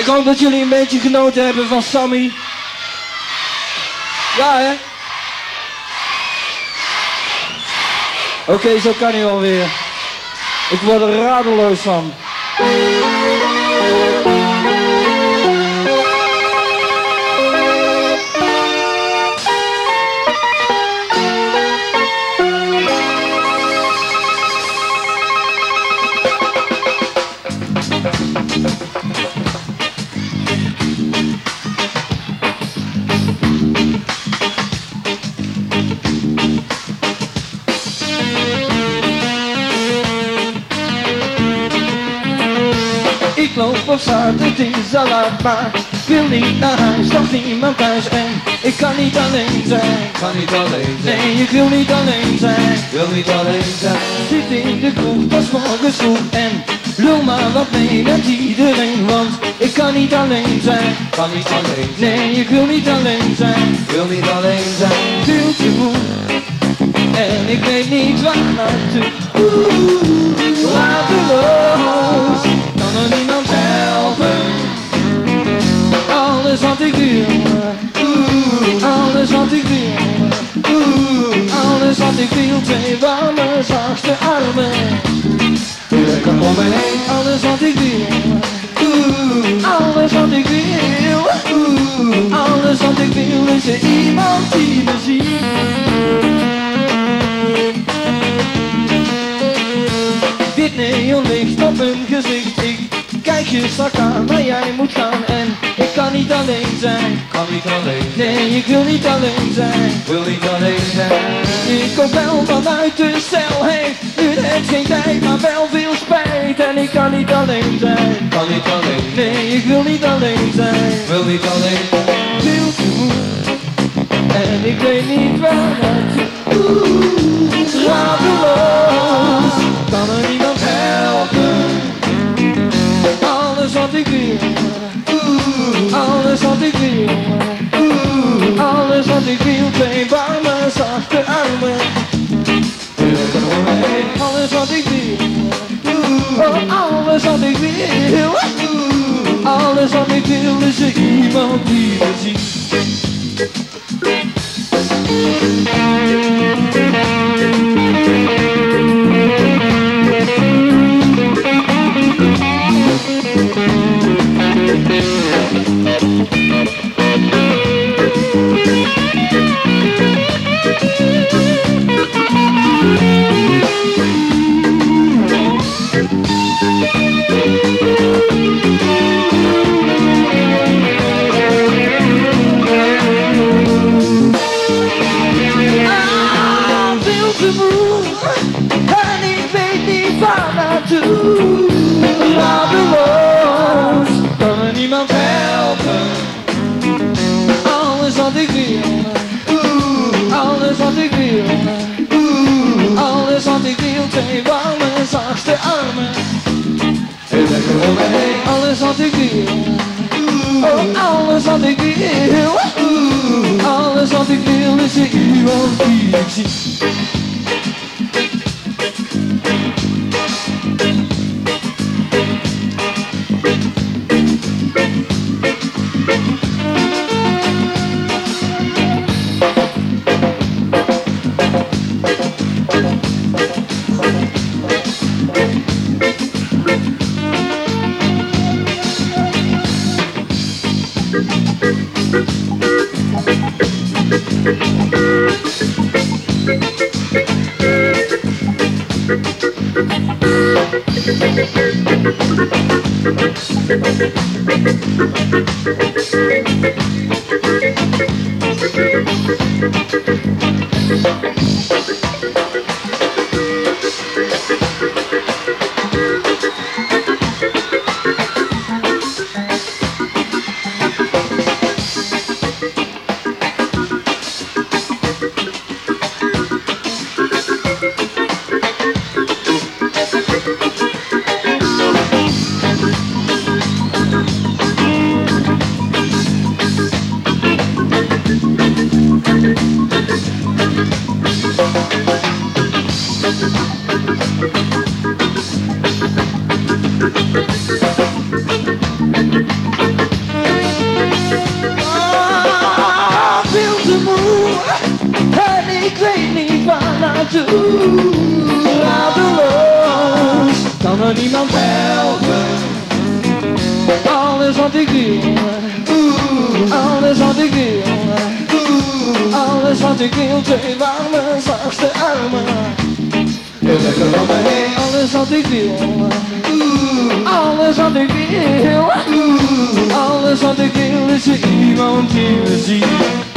Ik hoop dat jullie een beetje genoten hebben van Sammy. Ja, hè? Oké, zo kan hij alweer. Ik word er radeloos van. Ik loop op straat, het is al laat, maar ik wil niet naar huis, nog niemand thuis en ik kan niet alleen zijn. Kan niet alleen zijn, Nee, ik wil niet alleen zijn. wil niet alleen zijn. Zit in de kroeg, pas morgens vroeg en lul maar wat mee met iedereen, want ik kan niet alleen zijn. Kan niet alleen zijn, Nee, ik wil niet alleen zijn. wil niet alleen zijn. Veel te moe en ik weet niet waar naartoe. Oeh, Radeloos, ik wil, alles wat ik wil, alles wat ik wil, twee warme zachte armen. Kom om me heen, Alles wat ik wil, alles wat ik wil, alles wat ik wil is er iemand die me ziet. Dit neonlicht op mijn gezicht, ik kijk je strak aan, maar jij moet gaan kan niet alleen Nee, ik wil niet alleen zijn. wil niet alleen zijn. Ik kom wel vanuit de cel, heeft nu net geen tijd, maar wel veel spijt en ik kan niet alleen zijn. Kan niet alleen Nee, ik wil niet alleen zijn. wil niet alleen. Veel te moe en ik weet niet waar naartoe. Alles wat ik wil is er weet niet waar naartoe. Radeloos, kan er niemand helpen. Alles wat ik wil, alles wat ik wil, alles wat ik wil, twee warme zachte armen. heen. Alles wat ik wil, oh, alles wat ik wil, alles wat ik wil is er iemand die Thank Oeh, radeloos, kan er niemand helpen. Alles wat ik wil, alles wat ik wil. Alles wat ik wil, twee warme, zachtste armen. Lekker om me heen. Alles wat ik wil, alles wat ik wil. Alles wat ik wil is iemand die me ziet.